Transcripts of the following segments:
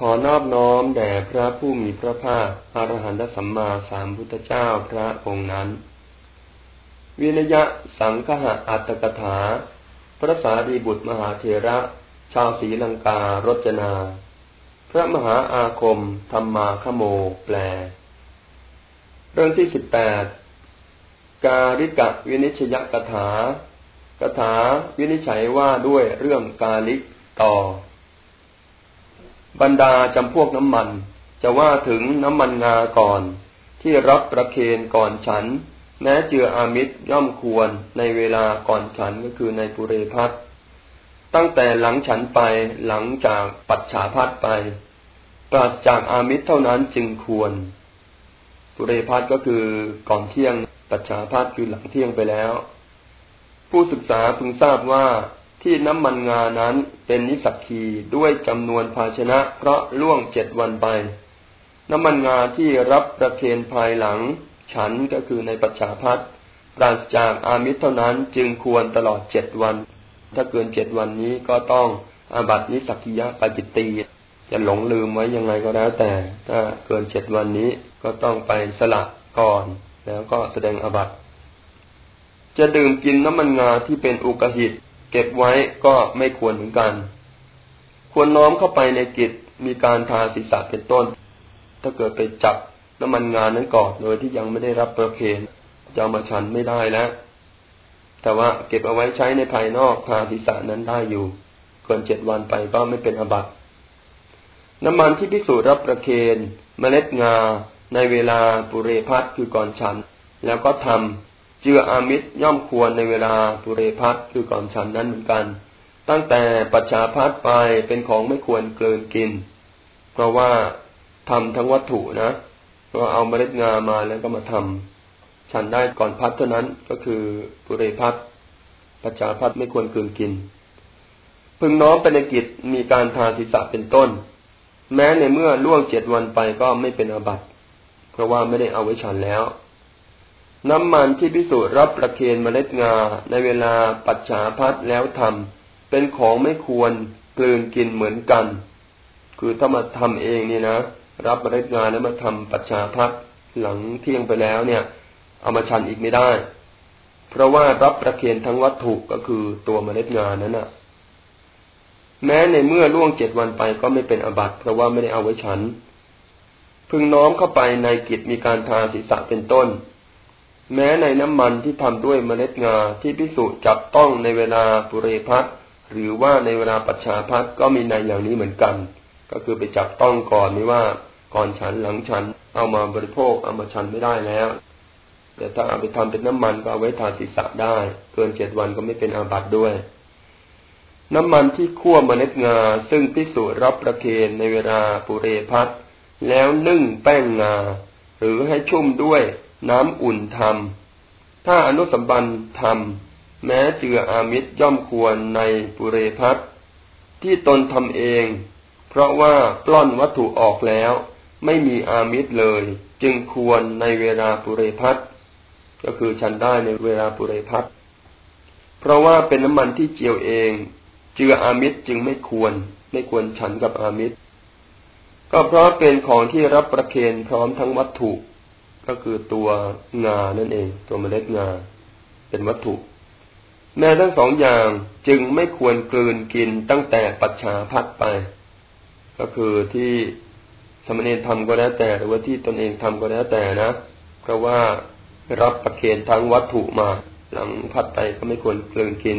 ขอนอบน้อมแด่พระผู้มีพระภาคอรหันตสัมมาสัมพุทธเจ้าพระองค์นั้นวินยะสังคหะอัตตกถา พระสารีบุตรมหาเถระ ชาวศรีลังการจนา พระมหาอาคม ธรรมาขโม แปล เรื่องที่สิบแปด การิกะวินิชยกถา กถาวินิจฉัยว่าด้วยเรื่องกาลิกต่อ บรรดาจำพวกน้ำมัน จะว่าถึงน้ำมันงาก่อน ที่รับประเคนก่อนฉัน แม้เจืออามิตรย่อมควรในเวลาก่อนฉันก็คือในปุเรพัทตั้งแต่หลังฉันไปหลังจากปัจฉาพัทไปปราศจากอามิตรเท่านั้นจึงควร ปุเรพัทก็คือก่อนเที่ยงปัจฉาพัทคือหลังเที่ยงไปแล้ว ผู้ศึกษาพึงทราบว่า ที่น้ำมันงานั้นเป็นนิสักคีด้วยจำนวนภาชนะ เพราะล่วงเจ็ดวันไป น้ำมันงาที่รับประเคนภายหลัง ฉันก็คือในปัจฉาพัทปราศจากอามิตรเท่านั้นจึงควรตลอดเจ็ดวัน ถ้าเกินเจ็ดวันนี้ก็ต้องอาบัตินิสักียะปจิตตีจะหลงลืมไว้ยังไงก็แล้วแต่ ถ้าเกินเจ็ดวันนี้ก็ต้องไปสละก่อน แล้วก็แสดงอาบัติจะดื่มกินน้ำมันงาที่เป็นอุกหิต เก็บไว้ก็ไม่ควรเหมือนกัน ควรน้อมเข้าไปในกิจมีการทาศีรษะเป็นต้น ถ้าเกิดไปจับน้ำมันงานนั้นก่อนโดยที่ยังไม่ได้รับประเคนจะมาฉันไม่ได้แล้ว แต่ว่าเก็บเอาไว้ใช้ในภายนอกทาศีรษะนั้นได้อยู่เกินเจ็ดวันไปก็ไม่เป็นอบัตน้ำมันที่พิสูจน์รับประเคนเมล็ดงาในเวลาปุเรพัทคือก่อนฉัน แล้วก็ทำ เจืออามิตรย่อมควรในเวลาปุเรพัทคือก่อนฉันนั้นเหมือนกัน ตั้งแต่ปัจฉาพัทไปเป็นของไม่ควรเกินกิน เพราะว่าทำทั้งวัตถุนะก็เอาเมล็ดงามาแล้วก็มาทำฉันได้ก่อนพัดเท่านั้นก็คือปุเรพัทปัจฉาพัทไม่ควรเกินกิน พึงน้อมไปในกิจมีการทาศีรษะเป็นต้น แม้ในเมื่อล่วงเจ็ดวันไปก็ไม่เป็นอาบัติเพราะว่าไม่ได้เอาไว้ฉันแล้ว น้ำมันที่พิสูจน์รับประเคนเมล็ดงาในเวลาปัจฉาพัดแล้วทำเป็นของไม่ควรกลืนกินเหมือนกัน คือถ้ามาทำเองนี่นะรับเมล็ดงาแล้วมาทำปัจฉาพัดหลังเที่ยงไปแล้วเนี่ย เอามาชันอีกไม่ได้ เพราะว่ารับประเคนทั้งวัตถุก็คือตัวเมล็ดงานั้นน่ะ แม้ในเมื่อล่วงเจ็ดวันไปก็ไม่เป็นอบัติเพราะว่าไม่ได้เอาไว้ฉัน พึงน้อมเข้าไปในกิจมีการทาศีรษะเป็นต้น แม้ในน้ำมันที่ทำด้วยเมล็ดงาที่พิสุจับต้องในเวลาปุเรพัทหรือว่าในเวลาปัจฉาพัทก็มีในอย่างนี้เหมือนกัน ก็คือไปจับต้องก่อนนี่ว่าก่อนฉันหลังฉันเอามาบริโภคเอามาฉันไม่ได้แล้ว แต่ถ้าเอาไปทำเป็นน้ำมันก็เอาไว้ทาศีรษะได้ เกินเจ็ดวันก็ไม่เป็นอาบัติด้วย น้ำมันที่คั่วเมล็ดงา ซึ่งพิสูจรับประเคนในเวลาปุเรพัทแล้วนึ่งแป้งงา หรือให้ชุ่มด้วย น้ำอุ่นทำถ้าอนุสัมบันทำแม้เจืออามิตรย่อมควรในปุเรพัทที่ตนทำเอง เพราะว่าปล้อนวัตถุออกแล้ว ไม่มีอามิตรเลย จึงควรในเวลาปุเรพัทก็คือฉันได้ในเวลาปุเรพัทเพราะว่าเป็นน้ำมันที่เจียวเอง เจืออามิตรจึงไม่ควร ไม่ควรฉันกับอามิตร ก็เพราะเป็นของที่รับประเคนพร้อมทั้งวัตถุ ก็คือตัวงานั่นเอง ตัวเมล็ดงา เป็นวัตถุ แม้ทั้งสองอย่างจึงไม่ควรกลืนกินตั้งแต่ปัจฉาพัดไป ก็คือที่สมณีทำก็แล้วแต่ หรือว่าที่ตนเองทำก็แล้วแต่นะ เพราะว่ารับประเคนทั้งวัตถุมา หลังพัดไปก็ไม่ควรกลืนกิน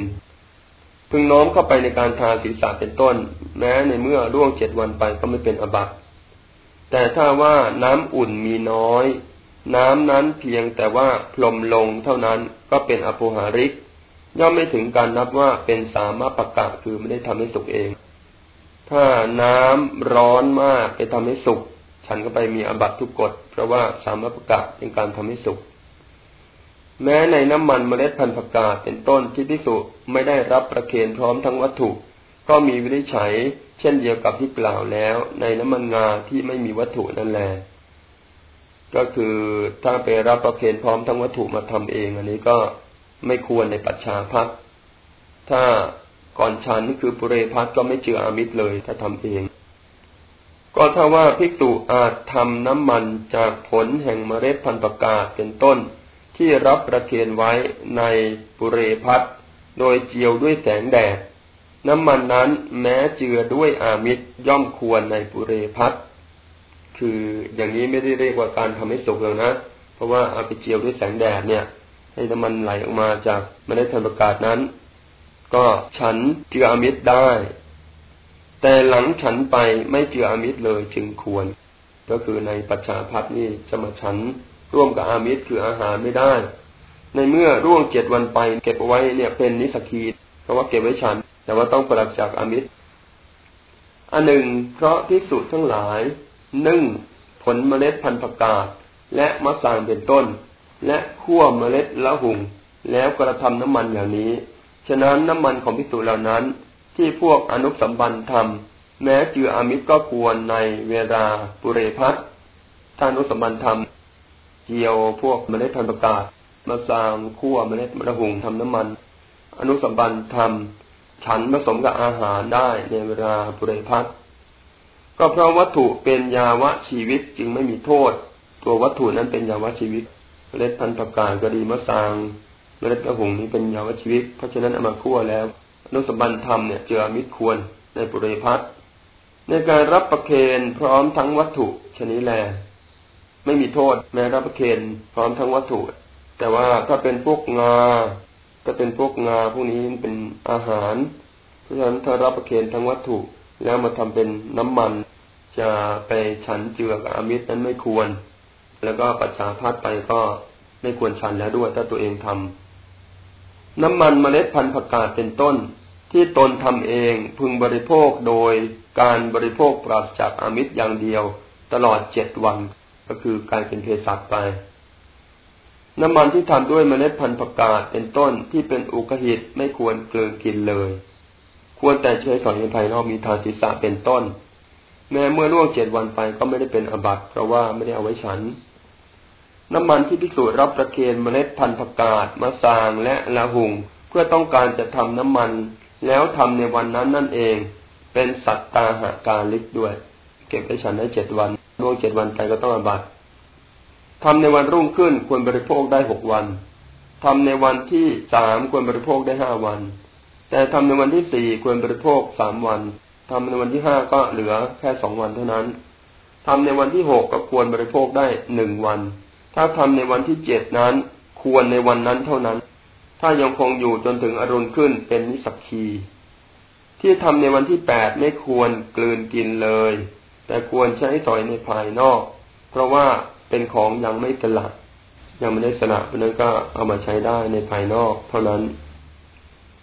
พึงน้อมเข้าไปในการทาศีรษะเป็นต้น แม้ในเมื่อร่วงเจ็ดวันไปก็ไม่เป็นอบัตแต่ถ้าว่าน้ำอุ่นมีน้อย น้ำนั้นเพียงแต่ว่าพลมลงเท่านั้นก็เป็นอภูหาริก ย่อมไม่ถึงการนับว่าเป็นสามารถประกาศคือไม่ได้ทำให้สุกเอง ถ้าน้ำร้อนมากไปทำให้สุกฉันก็ไปมีอบัตทุกกฎเพราะว่าสามารถประกาศเป็นการทำให้สุกแม้ในน้ำมันเมล็ดพันธุ์ผักกาดเป็นต้นที่พิสุไม่ได้รับประเคนพร้อมทั้งวัตถุ ก็มีวิธีใช้เช่นเดียวกับที่กล่าวแล้ว ในน้ำมันงาที่ไม่มีวัตถุนั่นแหละ ก็คือถ้าไปรับประเคนพร้อมทั้งวัตถุมาทำเอง อันนี้ก็ไม่ควรในปัจฉาพักถ้าก่อนชันคือปุเรพัทก็ไม่เจืออามิตรเลยถ้าทำเอง ก็ถ้าว่าภิกษุอาจทำน้ำมันจากผลแห่งเมล็ดพันธุ์ประกาศเป็นต้น ที่รับประเคนไว้ในปุเรพัทโดยเจียวด้วยแสงแดดน้ำมันนั้นแม้เจือด้วยอามิตรย่อมควรในปุเรพัท คืออย่างนี้ไม่ได้เรียกว่าการทำให้สุกแล้วนะ เพราะว่าเอาไปเจียวด้วยแสงแดดเนี่ย ให้น้ำมันไหลออกมาจากเมล็ดพันประกาศนั้น ก็ฉันเจืออามิตรได้ แต่หลังฉันไปไม่เจืออามิตรเลยจึงควร ก็คือในปัจฉาพัทนี่จะมาฉันร่วมกับอามิตรคืออาหารไม่ได้ ในเมื่อร่วงเจ็ดวันไป เก็บเอาไว้เนี่ยเป็นนิสกีเพราะว่าเก็บไว้ฉัน แต่ว่าต้องปรับจากอามิตรอันหนึ่งเพราะที่สุดทั้งหลาย นึ่งผลเมล็ดพันธุ์ผักกาดและมะสางเป็นต้น และคั่วเมล็ดละหุงแล้วกระทำน้ำมันอย่างนี้ ฉะนั้นน้ำมันของพิสูจเหล่านั้น ที่พวกอนุสัมบันทำแม้จืออามิตรก็ควรในเวลาปุเรพัทถ้าอนุสัมบันทำเจียวพวกเมล็ดพันธุ์ประกาศมาสางคั่วเมล็ดมะหุงทำน้ำมัน อนุสัมบันทำฉันผสมกับอาหารได้ในเวลาปุเรพัท ก็เพราะวัตถุเป็นยาวะชีวิตจึงไม่มีโทษ ตัววัตถุนั้นเป็นยาวะชีวิตเมล็ดพันธุ์ปกาศก็ดีมะสางเมล็ดมะหุงนี้เป็นยาวะชีวิต เพราะฉะนั้นเอามาคั่วแล้วนุสบันธรรมเนี่ยเจอมิตรควรในปุเรพัทในการรับประเคนพร้อมทั้งวัตถุชนิดแล ไม่มีโทษแม้รับประเคนพร้อมทั้งวัตถุ แต่ว่าถ้าเป็นพวกงาก็เป็นพวกงาพวกนี้เป็นอาหาร เพราะฉะนั้นถ้ารับประเคนทั้งวัตถุ แล้วมาทำเป็นน้ำมันจะไปฉันเจือกับอามิตรนั้นไม่ควร แล้วก็ปัจฉาพัดไปก็ไม่ควรฉันแล้วด้วยถ้าตัวเองทำน้ำมันเมล็ดพันธุ์ผักกาดเป็นต้น ที่ตนทำเองพึงบริโภคโดยการบริโภคปราศจากอามิตรอย่างเดียว ตลอดเจ็ดวันก็คือการเป็นเภสัชไป น้ำมันที่ทำด้วยเมล็ดพันธุ์ผักกาดเป็นต้นที่เป็นอุกหิตไม่ควรเกลือกินเลย ควรแต่ใช้สอนในภายนอกมีทานศีรษะเป็นต้น แม้เมื่อล่วงเจ็ดวันไปก็ไม่ได้เป็นอบัตเพราะว่าไม่ได้เอาไว้ฉัน น้ำมันที่พิสูจน์รับประเคนเมล็ดพันธุ์ผักกาดมะสางและละหุง เพื่อต้องการจะทำน้ำมัน แล้วทำในวันนั้นนั่นเอง เป็นสัตตาหาการลิกด้วย เก็บไปฉันได้เจ็ดวันล่วงเจ็ดวันไปก็ต้องอบัตทำในวันรุ่งขึ้นควรบริโภคได้หกวันทำในวันที่สามควรบริโภคได้ห้าวัน แต่ทำในวันที่สี่ควรบริโภคสามวันทำในวันที่ห้าก็เหลือแค่สองวันเท่านั้นทำในวันที่หกก็ควรบริโภคได้หนึ่งวัน ถ้าทำในวันที่เจ็ดนั้น ควรในวันนั้นเท่านั้น ถ้ายังคงอยู่จนถึงอรุณขึ้นเป็นนิสักคีที่ทำในวันที่แปดไม่ควรกลืนกินเลย แต่ควรใช้สอยในภายนอก เพราะว่าเป็นของยังไม่สลัดยังไม่ได้สลัดเพราะนั้นก็เอามาใช้ได้ในภายนอกเท่านั้น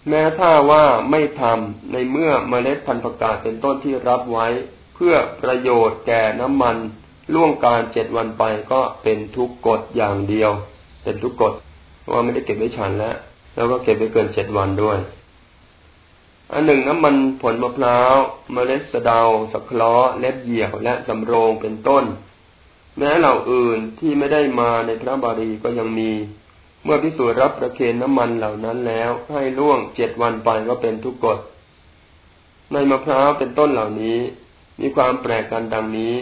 แม้ถ้าว่าไม่ทำในเมื่อเมล็ดพันธุ์ประกาศเป็นต้นที่รับไว้ เพื่อประโยชน์แก่น้ำมันล่วงการเจ็ดวันไปก็เป็นทุกกฎอย่างเดียว เป็นทุกกฎเพราะว่าไม่ได้เก็บไว้ฉันแล้ว แล้วก็เก็บไว้เกินเจ็ดวันด้วยอันหนึ่งน้ำมันผลมะพร้าวเมล็ดสะเดาสักคล้อเล็บเหยี่ยวและสำโรงเป็นต้น แม้เหล่าอื่นที่ไม่ได้มาในพระบาลีก็ยังมี เมื่อพิสูจน์รับประเคนน้ำมันเหล่านั้นแล้ว ให้ล่วงเจ็ดวันไปก็เป็นทุกกฎ ในมะพร้าวเป็นต้นเหล่านี้ มีความแปลกกันดังนี้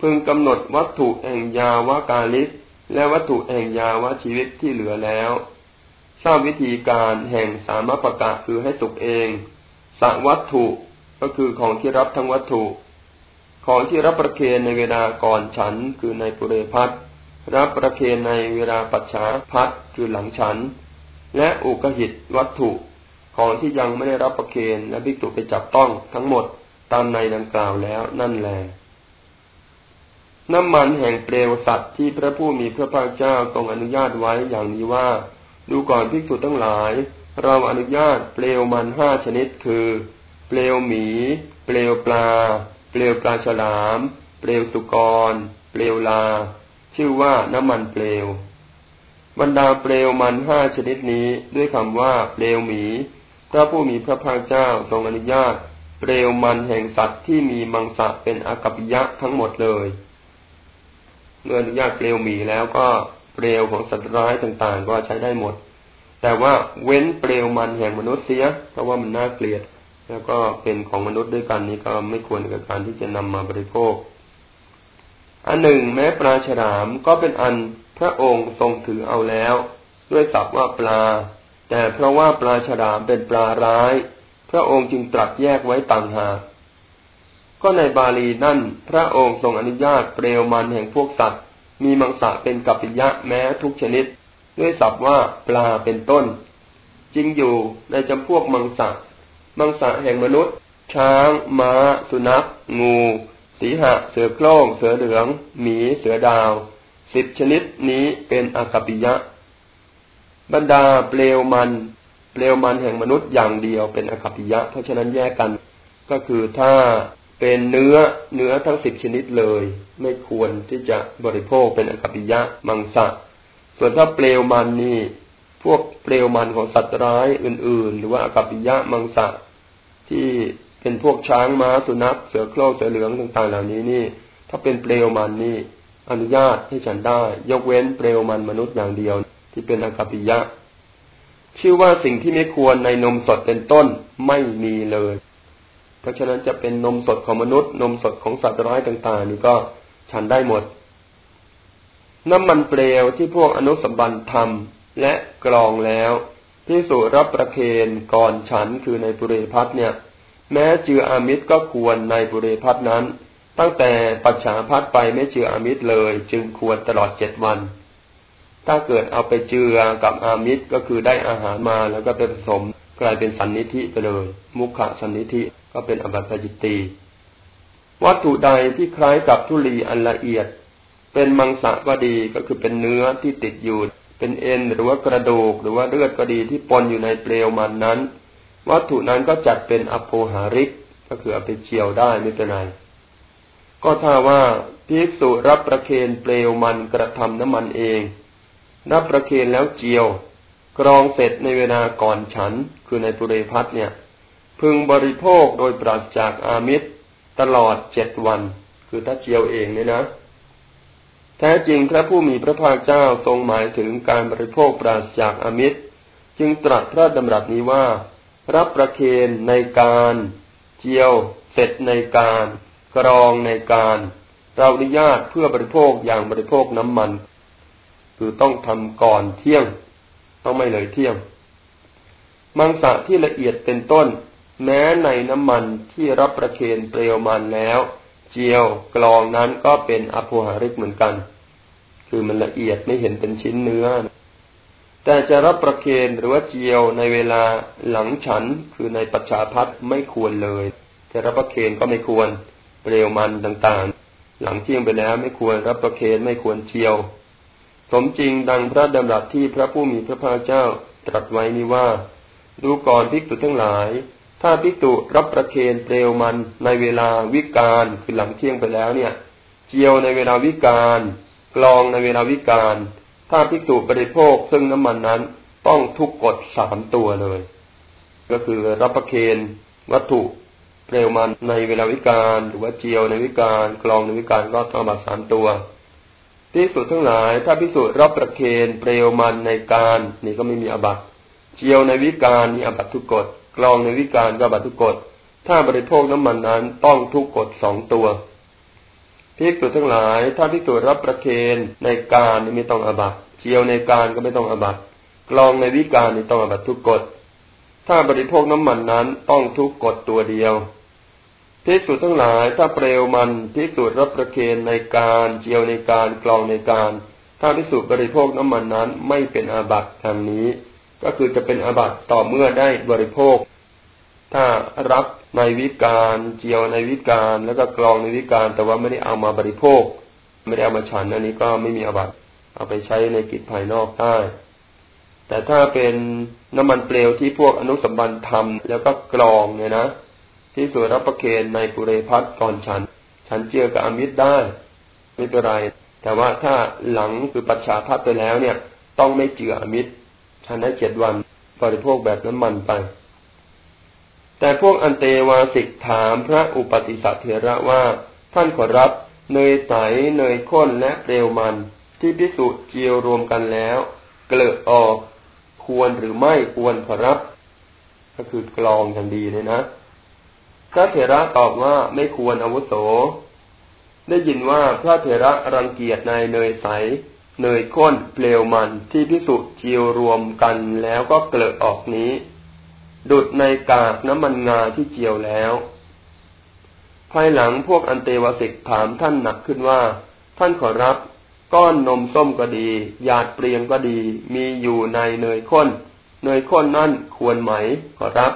พึงกำหนดวัตถุแห่งยาวากาลิสและวัตถุแห่งยาวะชีวิตที่เหลือแล้ว ทราบวิธีการแห่งสามประกาศคือให้สุกเองสวัตถุก็คือของที่รับทั้งวัตถุ ของที่รับประเคนในเวลาก่อนฉันคือในปุเรพัท รับประเคนในเวลาปัจฉาพัทคือหลังฉัน และอุกหิตวัตถุของที่ยังไม่ได้รับประเคนและภิกษุไปจับต้องทั้งหมดตามในดังกล่าวแล้วนั่นแหละน้ำมันแห่งเปลวสัตว์ที่พระผู้มีพระภาคเจ้าทรงอนุญาตไว้อย่างนี้ว่า ดูก่อนภิกษุทั้งหลาย เราอนุญาตเปลวมันห้าชนิดคือ เปลวหมี เปลวปลา เปลวปลาฉลาม เปลวสุกร เปลวลา ชื่อว่าน้ำมันเปลว บรรดาเปลวมันห้าชนิดนี้ด้วยคำว่าเปลวหมี พระผู้มีพระภาคเจ้าทรงอนุญาต เปลวมันแห่งสัตว์ที่มีมังสะเป็นอากัปยะทั้งหมดเลยเมื่ออนุญาตเปลวหมีแล้วก็เปลวของสัตว์ร้ายต่างๆ ก็ใช้ได้หมด แต่ว่าเว้นเปลวมันแห่งมนุษย์เสีย เพราะว่ามันน่าเกลียด แล้วก็เป็นของมนุษย์ด้วยกันนี้ก็ไม่ควรกับการที่จะนำมาบริโภค อันหนึ่งแม้ปลาฉลามก็เป็นอันพระองค์ทรงถือเอาแล้ว ด้วยศัพท์ว่าปลา แต่เพราะว่าปลาฉลามเป็นปลาร้าย พระองค์จึงตรัสแยกไว้ต่างหากก็ในบาลีนั่น พระองค์ทรงอนุญาตเปลวมันแห่งพวกสัตว์ มีมังสะเป็นกัปปิยะแม้ทุกชนิด ด้วยศัพท์ว่าปลาเป็นต้น จริงอยู่ในจำพวกมังสะมังสะแห่งมนุษย์ ช้างม้า สุนัข งู สีหะ เสือโคร่ง เสือเหลือง หมี เสือดาว สิบชนิดนี้เป็นอากปิยะ บรรดาเปลวมัน เปลวมันแห่งมนุษย์อย่างเดียวเป็นอากปิยะ เพราะฉะนั้นแยกกัน ก็คือถ้าเป็นเนื้อเนื้อทั้งสิบชนิดเลย ไม่ควรที่จะบริโภคเป็นอากปิยะมังสะ ส่วนถ้าเปลวมันนี่ พวกเปลวมันของสัตว์ร้ายอื่น ๆ หรือว่าอากปิยะมังสะที่ เป็นพวกช้างม้าสุนัขเสือโคร่งเสือเหลืองต่างๆเหล่านี้นี่ ถ้าเป็นเปลวมันนี่อนุญาตให้ฉันได้ ยกเว้นเปลวมันมนุษย์อย่างเดียว ที่เป็นอากัปปิยะ ชื่อว่าสิ่งที่ไม่ควรในนมสดเป็นต้นไม่มีเลย เพราะฉะนั้นจะเป็นนมสดของมนุษย์ นมสดของสัตว์ร้ายต่าง ๆ นี่ก็ฉันได้หมด น้ำมันเปลวที่พวกอนุสัมบันทำและกรองแล้วพิสูรับประเคนก่อนฉันคือในปุเรพัทเนี่ย แม้เจืออามิตรก็ควรในปุเรพัทนั้น ตั้งแต่ปัจฉาพัทไปไม่เจืออามิตรเลย จึงควรตลอดเจ็ดวัน ถ้าเกิดเอาไปเจือกับอามิตรก็คือได้อาหารมาแล้วก็ไปผสม กลายเป็นสันนิธิไปเลย มุขะสันนิธิก็เป็นอบัตจิตตีวัตถุใดที่คล้ายกับทุลีอันละเอียด เป็นมังสะก็ดีก็คือเป็นเนื้อที่ติดอยู่ เป็นเอ็นหรือว่ากระดูกหรือว่าเลือดก็ดีที่ปนอยู่ในเปลวมันนั้น วัตถุนั้นก็จัดเป็นอโปหาริก ก็คือเอาไปเจียวได้ไม่เป็นไรก็ถ้าว่าภิกษุรับประเคนเปลวมันกระทำน้ำมันเอง รับประเคนแล้วเจียว กรองเสร็จในเวลาก่อนฉัน คือในปุเรพัทเนี่ย พึงบริโภคโดยปราศจากอามิตรตลอดเจ็ดวัน คือถ้าเจียวเองเนี่ยนะแท้จริงพระผู้มีพระภาคเจ้าทรงหมายถึงการบริโภคปราศจากอามิตร จึงตรัสพระดำรัสนี้ว่า รับประเคนในการ เจียว เสร็จในการ กรองในการ เราอนุญาตเพื่อบริโภคอย่างบริโภคน้ำมัน คือต้องทำก่อนเที่ยง ต้องไม่เลยเที่ยง มังสะที่ละเอียดเป็นต้น แม้ในน้ำมันที่รับประเคนเปลวมันแล้ว เจียวกลองนั้นก็เป็นอภหาริกเหมือนกัน คือมันละเอียดไม่เห็นเป็นชิ้นเนื้อ แต่จะรับประเคนหรือว่าเจียวในเวลาหลังฉันคือในปัจฉาพัดไม่ควรเลย จะรับประเคนก็ไม่ควรเปลวมันต่างๆ หลังเที่ยงไปแล้วไม่ควรรับประเคนไม่ควรเจียว สมจริงดังพระดำรัสที่พระผู้มีพระภาคเจ้าตรัสไว้นี้ว่า ดูก่อนภิกษุทั้งหลาย ถ้าพิจุรับประเคนเปลวมันในเวลาวิกาลคือหลังเที่ยงไปแล้วเนี่ย เจียวในเวลาวิกาลกลองในเวลาวิกาล ถ้าพิจุบริโภคซึ่งน้ำมันนั้นต้องทุกกฎสามตัวเลย ก็คือรับประเคนวัตถุเปลวมันในเวลาวิกาลหรือว่าเจียวในวิกาลกลองในวิกาลก็ต้องบัตสามตัวภิกษุทั้งหลาย ถ้าภิกษุรับประเคนเปลวมันในกาลนี่ก็ไม่มีอาบัติเจียวในวิกาลนี่อาบัติทุกกฏกรองในวิกาลก็อาบัติทุกกฏถ้าบริโภคน้ำมันนั้นต้องทุกกฏสองตัว ภิกษุทั้งหลาย ถ้าภิกษุรับประเคนในกาลไม่ต้องอาบัติเจียวในกาลก็ไม่ต้องอาบัติกรองในวิกาลนี่ต้องอาบัติทุกกฏ ถ้าบริโภคน้ำมันนั้นต้องทุกกฏตัวเดียวพิกษุทั้งหลาย ถ้าเปลวมันพิกษุรับประเคนในการเจียวในการกลองในการ ถ้าพิสุบริโภคน้ำมันนั้นไม่เป็นอาบัตทางนี้ ก็คือจะเป็นอาบัตต่อเมื่อได้บริโภค ถ้ารับ ในวิการเจียวในวิการแล้วก็กรองในวิการแต่ว่าไม่ได้เอามาบริโภค ไม่ได้เอามาฉันอันนี้ก็ไม่มีอาบัติเอาไปใช้ในกิจภายนอกได้แต่ถ้าเป็นน้ำมันเปลวที่พวกอนุสัมบันทำแล้วก็กรองเนี่ยนะ ที่สวยรับประเคนในปุเรพัทก่อนฉัน ฉันเจือกับอมิตรได้ ไม่เป็นไร แต่ว่าถ้าหลังคือปัจฉาพัทไปแล้วเนี่ย ต้องไม่เจืออมิตรฉันได้เจ็ดวันบริโภคแบบน้ำมันไป แต่พวกอันเตวาสิกถามพระอุปติสัตเถระว่า ท่านขอรับเนยใสเนยข้นและเปลวมัน ที่พิสุเจียวรวมกันแล้ว เกลือออกควรหรือไม่ควรขอรับ ก็คือกรองอย่างดีเลยนะพระเถระตอบว่าไม่ควรอาวุโส ได้ยินว่าพระเถระรังเกียจในเนยใส เนยข้นเปลวมันที่พิสุเจียวรวมกันแล้วก็เกลือออกนี้ ดุดในกากน้ำมันงาที่เจียวแล้ว ภายหลังพวกอันเตวสิกถามท่านหนักขึ้นว่า ท่านขอรับ ก้อนนมส้มก็ดีหยาดเปลียงก็ดี มีอยู่ในเนยข้น เนยข้นนั่นควรไหมขอรับ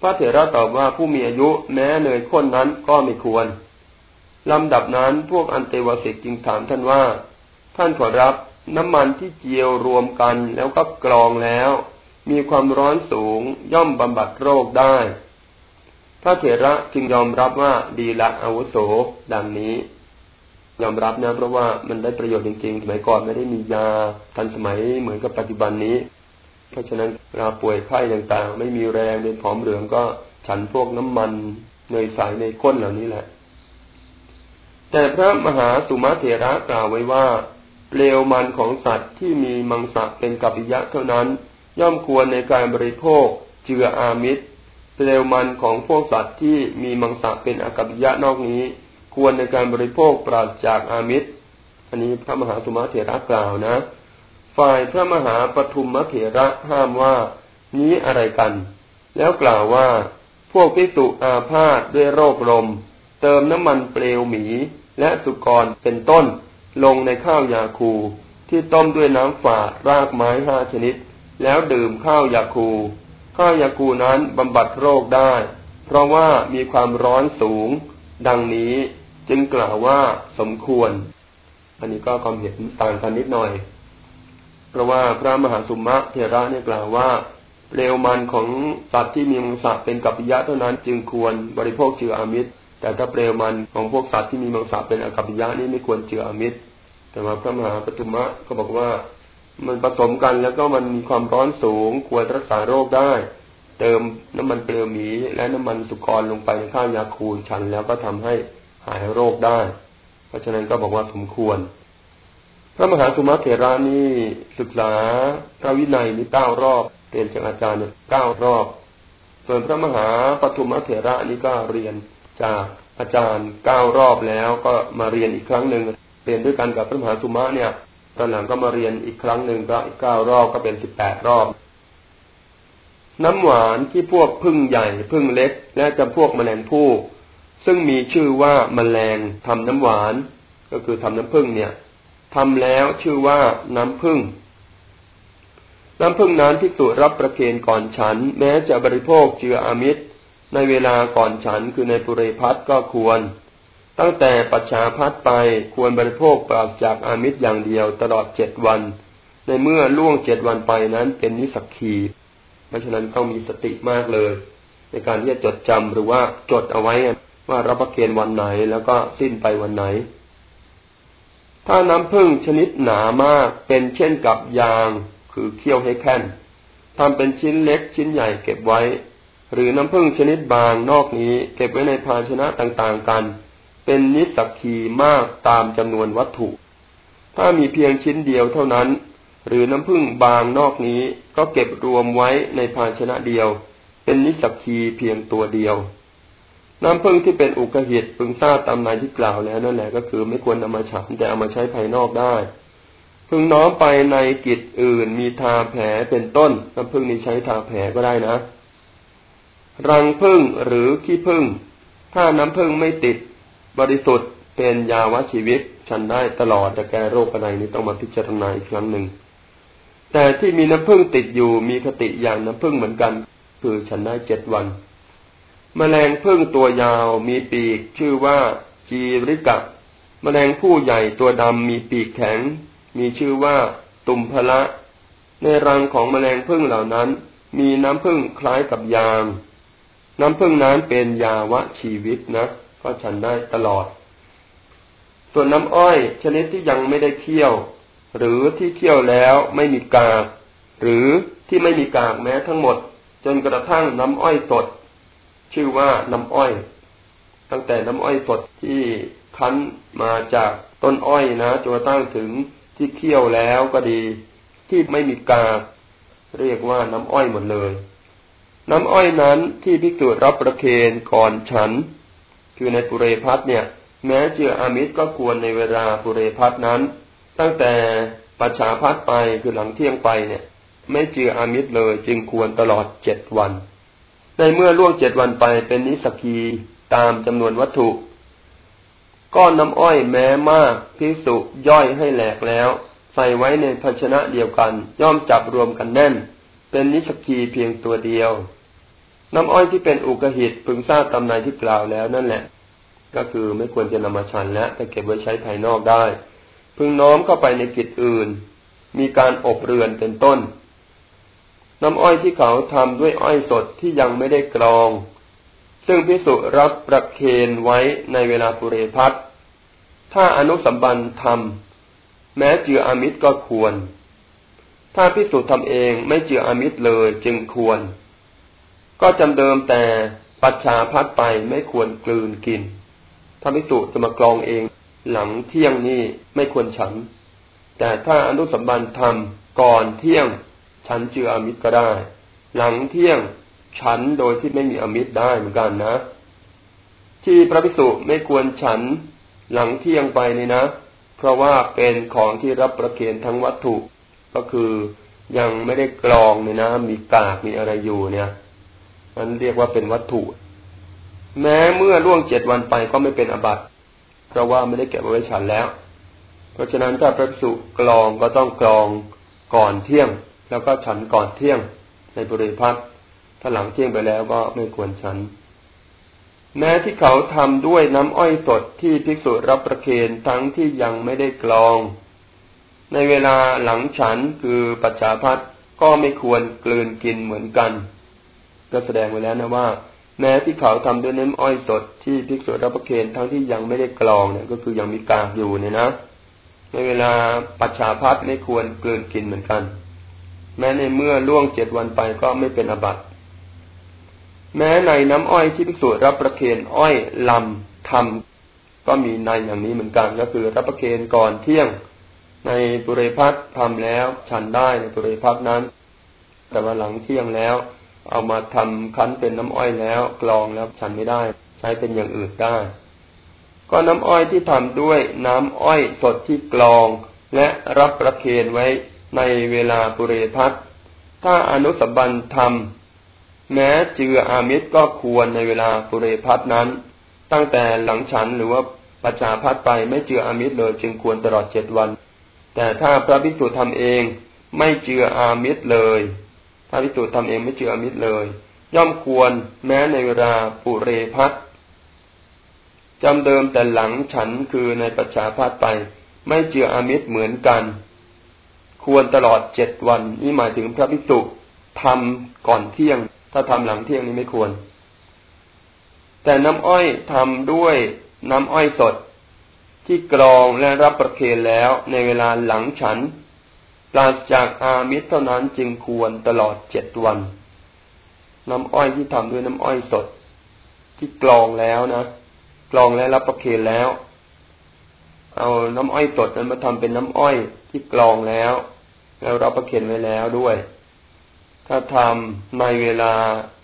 พระเถระตอบว่าผู้มีอายุแม้เนยข้นนั้นก็ไม่ควรลำดับนั้นพวกอันเตวสิกจึงถามท่านว่า ท่านขอรับน้ำมันที่เจียวรวมกันแล้วก็กรองแล้ว มีความร้อนสูงย่อมบำบัดโรคได้ พระเถระจึงยอมรับว่าดีละอาวุโสดังนี้ ยอมรับนะเพราะว่ามันได้ประโยชน์จริงๆ สมัยก่อนไม่ได้มียาทันสมัยเหมือนกับปัจจุบันนี้ เพราะฉะนั้นเวลาป่วยไข้ต่างๆ ไม่มีแรงเป็นผอมเหลืองก็ฉันพวกน้ำมันเนยใสในก้นเหล่านี้แหละ แต่พระมหาสุมาเถระกล่าวไว้ว่าเปลวมันของสัตว์ที่มีมังสะเป็นกัปปิยะเท่านั้น ย่อมควรในการบริโภค เจืออามิตรเปลวมันของพวกสัตว์ที่มีมังสะเป็นอากัปยะนอกนี้ ควรในการบริโภคปราศจากอามิตร อันนี้พระมหาสุมาเถระกล่าวนะ ฝ่ายพระมหาปทุมมเถระห้ามว่านี้อะไรกัน แล้วกล่าวว่า พวกพิสุอาพาธด้วยโรคลม เติมน้ำมันเปลวหมีและสุกรเป็นต้น ลงในข้าวยาคูที่ต้มด้วยน้ำฝาดรากไม้ห้าชนิด แล้วดื่มข้าวยาคู ข้าวยาคูนั้นบำบัดโรคได้ เพราะว่ามีความร้อนสูง ดังนี้จึงกล่าวว่าสมควร อันนี้ก็ความเห็นต่างกันนิดหน่อย เพราะว่าพระมหาสุมะเทระเนี่ยกล่าวว่าเปลวมันของสัตว์ที่มีมังสะเป็นกัปปิยะเท่านั้นจึงควรบริโภคเจืออามิตร แต่ถ้าเปลวมันของพวกสัตว์ที่มีมังสะเป็นอกัปปิยะนี่ไม่ควรเจืออามิตร แต่ว่าพระมหาปฐุมะก็บอกว่า มันผสมกันแล้วก็มันมีความร้อนสูงควรรักษาโรคได้ เติมน้ำมันเปลวหมี และน้ำมันสุกรลงไปในข้าวยาคูลชันแล้วก็ทำให้หายโรคได้ เพราะฉะนั้นก็บอกว่าสมควร พระมหาสุมาเถระนี่ศึกษาพระวินัยนี่เก้ารอบเรียนจากอาจารย์เนี่ยเก้ารอบ ส่วนพระมหาปฐุมเถระนี่ก็เรียนจากอาจารย์เก้ารอบแล้วก็มาเรียนอีกครั้งหนึ่งเรียนด้วยกันกับพระมหาสุมาเนี่ย ตอนหลังก็มาเรียนอีกครั้งหนึ่งก็อีกเก้ารอบก็เป็นสิบแปดรอบ น้ำหวานที่พวกพึ่งใหญ่พึ่งเล็ก และจำพวกแมลงผู้ ซึ่งมีชื่อว่าแมลงทำน้ำหวาน ก็คือทำน้ำผึ้งเนี่ยทำแล้วชื่อว่าน้ำผึ้งน้ำผึ้งนั้นที่สุรับประเคนก่อนฉัน แม้จะบริโภคเจืออามิตร ในเวลาก่อนฉันคือในปุเรพัทก็ควร ตั้งแต่ปัจฉาพัทไปควรบริโภคปราศจากอามิตรอย่างเดียวตลอดเจ็ดวัน ในเมื่อล่วงเจ็ดวันไปนั้นเป็นนิสักขีเพราะฉะนั้นต้องมีสติมากเลย ในการที่จะจดจำหรือว่าจดเอาไว้ว่ารับประเคนวันไหนแล้วก็สิ้นไปวันไหน ถ้าน้ำผึ้งชนิดหนามากเป็นเช่นกับยาง คือเคี่ยวให้แค่นทำเป็นชิ้นเล็กชิ้นใหญ่เก็บไว้ หรือน้ำผึ้งชนิดบางนอกนี้ เก็บไว้ในภาชนะต่างๆกัน เป็นนิสักคีมากตามจำนวนวัตถุ ถ้ามีเพียงชิ้นเดียวเท่านั้น หรือน้ำผึ้งบางนอกนี้ก็เก็บรวมไว้ในภาชนะเดียว เป็นนิสักคีเพียงตัวเดียว น้ำพึ่งที่เป็นอุกหิตพึงทราบตามนายที่กล่าวแล้วนั่นแหละก็คือไม่ควรนำมาฉันแต่เอามาใช้ภายนอกได้พึงน้อมไปในกิจอื่นมีทาแผลเป็นต้นน้ำพึ่งนี้ใช้ทาแผลก็ได้นะ รังพึ่งหรือขี้พึ่งถ้าน้ำพึ่งไม่ติด บริสุทธิ์เป็นยาวชีวิตฉันได้ตลอดจะแก้โรคอะไรนี้ต้องมาพิจารณาอีกครั้งหนึ่ง แต่ที่มีน้ำพึ่งติดอยู่มีคติอย่างน้ำพึ่งเหมือนกัน คือฉันได้เจ็ดวันมแมลงพึ่งตัวยาวมีปีกชื่อว่าจีริกะมแมลงผู้ใหญ่ตัวดำมีปีกแข็ง มีชื่อว่าตุมพละ ในรังของมแมลงพึ่งเหล่านั้น มีน้ำพึ่งคล้ายกับยาง น้ำพึ่งนั้นเป็นยาวะชีวิตนะ ก็ฉันได้ตลอด ส่วนน้ำอ้อย ชนิดที่ยังไม่ได้เคี่ยว หรือที่เคี่ยวแล้วไม่มีกาก หรือที่ไม่มีกากแม้ทั้งหมด จนกระทั่งน้ำอ้อยสด ชื่อว่าน้ำอ้อย ตั้งแต่น้ำอ้อยสดที่คั้นมาจากต้นอ้อยนะจนกระทั่งถึงที่เคี่ยวแล้วก็ดี ที่ไม่มีกากเรียกว่าน้ำอ้อยหมดเลย น้ำอ้อยนั้นที่พิจูรับประเคนก่อนฉัน คือในปุเรพัทเนี่ย แม้เจืออามิตรก็ควรในเวลาปุเรพัทนั้น ตั้งแต่ปัจฉาพัทไปคือหลังเที่ยงไปเนี่ย ไม่เจืออามิตรเลยจึงควรตลอดเจ็ดวัน ในเมื่อล่วงเจ็ดวันไปเป็นนิสกีตามจำนวนวัตถุก้อนน้ำอ้อยแม้มากพิสุย่อยให้แหลกแล้ว ใส่ไว้ในภาชนะเดียวกัน ย่อมจับรวมกันแน่น เป็นนิสกีเพียงตัวเดียว น้ำอ้อยที่เป็นอุกหิตพึงทราบตำนานที่กล่าวแล้วนั่นแหละ ก็คือไม่ควรจะนำมาชันและแต่เก็บไว้ใช้ภายนอกได้ พึงน้อมเข้าไปในกิจอื่น มีการอบเรือนเป็นต้น น้ำอ้อยที่เขาทำด้วยอ้อยสดที่ยังไม่ได้กรอง ซึ่งพิสุรับประเคนไว้ในเวลาปุเรพัทถ้าอนุสัมบันทำแม้เจืออามิตรก็ควร ถ้าพิสุทำเองไม่เจืออามิตรเลยจึงควร ก็จำเดิมแต่ปัจฉาพัดไปไม่ควรกลืนกินถ้าพิสุจะมากรองเอง หลังเที่ยงนี้ไม่ควรฉัน แต่ถ้าอนุสัมบันทำก่อนเที่ยง ฉันเจืออมิตรก็ได้ หลังเที่ยงฉันโดยที่ไม่มีอมิตรได้เหมือนกันนะ ที่พระภิกษุไม่ควรฉัน หลังเที่ยงไปนี่นะ เพราะว่าเป็นของที่รับประเคนทั้งวัตถุ ก็คือยังไม่ได้กรองเนี่ยนะ มีกากมีอะไรอยู่เนี่ย มันเรียกว่าเป็นวัตถุ แม้เมื่อล่วงเจ็ดวันไปก็ไม่เป็นอบัติเพราะว่าไม่ได้เก็บไว้ฉันแล้ว เพราะฉะนั้นถ้าพระภิกษุกรองก็ต้องกรองก่อนเที่ยง แล้วก็ฉันก่อนเที่ยงในบริพัตรถ้าหลังเที่ยงไปแล้วก็ไม่ควรฉันแม้ที่เขาทำด้วยน้ำอ้อยสดที่ภิกษุรับประเคนทั้งที่ยังไม่ได้กรอง ในเวลาหลังฉันคือปัจจาพัดก็ไม่ควรกลืนกินเหมือนกัน ก็แสดงไว้แล้วนะว่า แม้ที่เขาทำด้วยน้ำอ้อยสดที่ภิกษุรับประเคนทั้งที่ยังไม่ได้กรองเนี่ยก็คือยังมีกากอยู่เนี่ยนะในเวลาปัจฉาพัดไม่ควรกลืนกินเหมือนกัน แม้ในเมื่อล่วงเจ็ดวันไปก็ไม่เป็นอบัติแม้ในน้ำอ้อยที่พิสูจน์รับประเคนอ้อยลำทำก็มีในอย่างนี้เหมือนกัน ก็คือรับประเคนก่อนเที่ยง ในปุเรพัททำแล้วฉันได้ในปุเรพัทนั้น แต่ว่าหลังเที่ยงแล้ว เอามาทำคั้นเป็นน้ำอ้อยแล้วกรองแล้วฉันไม่ได้ ใช้เป็นอย่างอื่นได้ ก็น้ำอ้อยที่ทำด้วยน้ำอ้อยสดที่กรอง และรับประเคนไว้ในเวลาปุเรพัทถ้าอนุสบันทำแม้เจืออามิตรก็ควรในเวลาปุเรพัทนั้น ตั้งแต่หลังฉันหรือว่าประชาพัดไปไม่เจืออามิตรเลยจึงควรตลอดเจ็ดวัน แต่ถ้าพระภิกษุทำเองไม่เจืออามิตรเลย ถ้าภิกษุทำเองไม่เจืออมิตรเลย ย่อมควรแม้ในเวลาปุเรพัทจำเดิมแต่หลังฉันคือในประชาพัดไป ไม่เจืออมิตรเหมือนกัน ควรตลอดเจ็ดวัน นี่หมายถึงพระภิกษุทำก่อนเที่ยง ถ้าทำหลังเที่ยงนี้ไม่ควร แต่น้ำอ้อยทำด้วยน้ำอ้อยสด ที่กรองและรับประเคนแล้วในเวลาหลังฉัน ปราศจากอามิตรเท่านั้นจึงควรตลอดเจ็ดวัน น้ำอ้อยที่ทำด้วยน้ำอ้อยสด ที่กรองแล้วนะกรองและรับประเคนแล้ว เอาน้ำอ้อยสดนั้นมาทำเป็นน้ำอ้อยที่กรองแล้ว แล้วรับประเคนไว้แล้วด้วย ถ้าทำในเวลา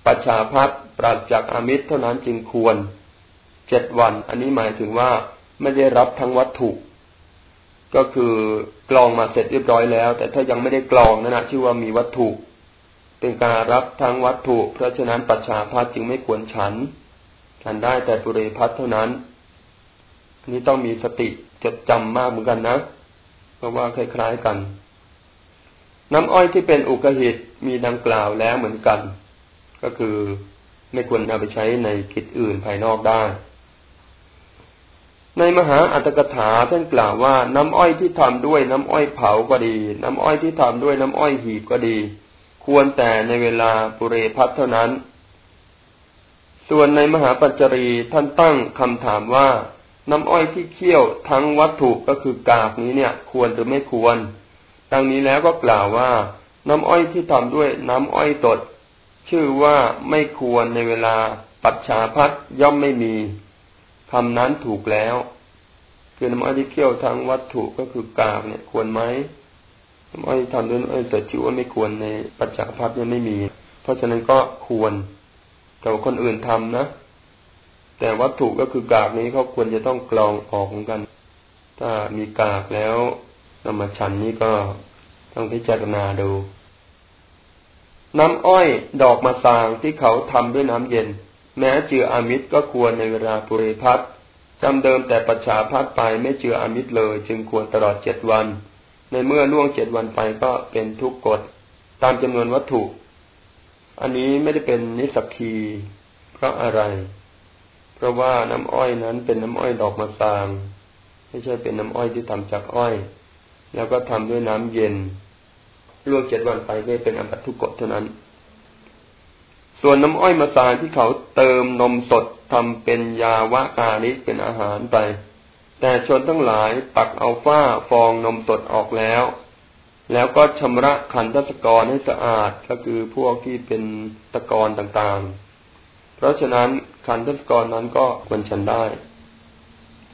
ประชาพัฒปราศจากอามิตรเท่านั้นจึงควรเจ็ดวัน อันนี้หมายถึงว่าไม่ได้รับทั้งวัตถุ ก็คือกลองมาเสร็จเรียบร้อยแล้ว แต่ถ้ายังไม่ได้กลองนั่นนะชื่อว่ามีวัตถุ เป็นการรับทั้งวัตถุ เพราะฉะนั้นปัจฉาพัฒจึงไม่ควรฉันฉันได้แต่ปุเรพัฒเท่านั้นนี้ต้องมีสติจดจำมากเหมือนกันนะ เพราะว่าคล้ายๆกัน น้ำอ้อยที่เป็นอุกหิตมีดังกล่าวแล้วเหมือนกัน ก็คือไม่ควรนำไปใช้ในกิจอื่นภายนอกได้ ในมหาอัตถกถาท่านกล่าวว่าน้ำอ้อยที่ทำด้วยน้ำอ้อยเผาก็ดี น้ำอ้อยที่ทำด้วยน้ำอ้อยหีบก็ดี ควรแต่ในเวลาปุเรพัทเท่านั้น ส่วนในมหาปัจจรีท่านตั้งคำถามว่า น้ำอ้อยที่เคี่ยวทั้งวัตถุก็คือกากนี้เนี่ย ควรหรือไม่ควร ดังนี้แล้วก็กล่าวว่า น้ำอ้อยที่ทำด้วยน้ำอ้อยตด ชื่อว่าไม่ควรในเวลาปัจฉาพัดย่อมไม่มี คำนั้นถูกแล้วคือน้ำอ้อยที่เคี่ยวทางวัตถุก็คือกาบเนี่ยควรไหมน้ำอ้อยทำด้วยน้ำอ้อยตดชื่อว่าไม่ควรในปัจฉาพัดยังไม่มี เพราะฉะนั้นก็ควรแต่คนอื่นทำนะ แต่วัตถุก็คือกากนี้เขาควรจะต้องกรองออกเหมือนกัน ถ้ามีกากแล้วนำมาฉันนี้ก็ต้องพิจารณาดู น้ำอ้อยดอกมาสางที่เขาทำด้วยน้ำเย็น แม้เจืออามิตรก็ควรในเวลาปุเรพัทจำเดิมแต่ปัจฉาพัดไปไม่เจืออามิตรเลย จึงควรตลอดเจ็ดวัน ในเมื่อล่วงเจ็ดวันไปก็เป็นทุกกฎตามจำนวนวัตถุ อันนี้ไม่ได้เป็นนิสักคีเพราะอะไร เพราะว่าน้ำอ้อยนั้นเป็นน้ำอ้อยดอกมะสางไม่ใช่เป็นน้ำอ้อยที่ทำจากอ้อย แล้วก็ทำด้วยน้ำเย็นล่วงเจ็ดวันไปก็เป็นอันตทุกกฎเท่านั้น ส่วนน้ำอ้อยมะสางที่เขาเติมนมสดทำเป็นยาวะกาลิเป็นอาหารไป แต่ชนทั้งหลายตักเอาฝ้าฟองนมสดออกแล้ว แล้วก็ชำระขันทศกรให้สะอาดก็คือพวกที่เป็นตะกอนต่างๆ เพราะฉะนั้นขันทศกรนั้นก็ควรฉันได้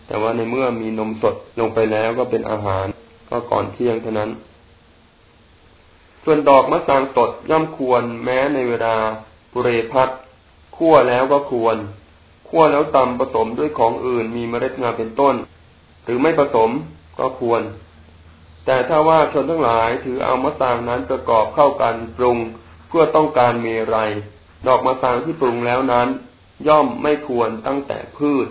แต่ว่าในเมื่อมีนมสดลงไปแล้วก็เป็นอาหาร ก็ก่อนเที่ยงเท่านั้น ส่วนดอกมะสางสดย่อมควรแม้ในเวลา เรพัดคั่วแล้วก็ควร คั่วแล้วตำผสมด้วยของอื่นมีเมล็ดงาเป็นต้น หรือไม่ผสมก็ควร แต่ถ้าว่าชนทั้งหลายถือเอามะสางนั้นประกอบเข้ากันปรุงเพื่อต้องการเมรัยดอกมะสางที่ปรุงแล้วนั้น ย่อมไม่ควรตั้งแต่พืช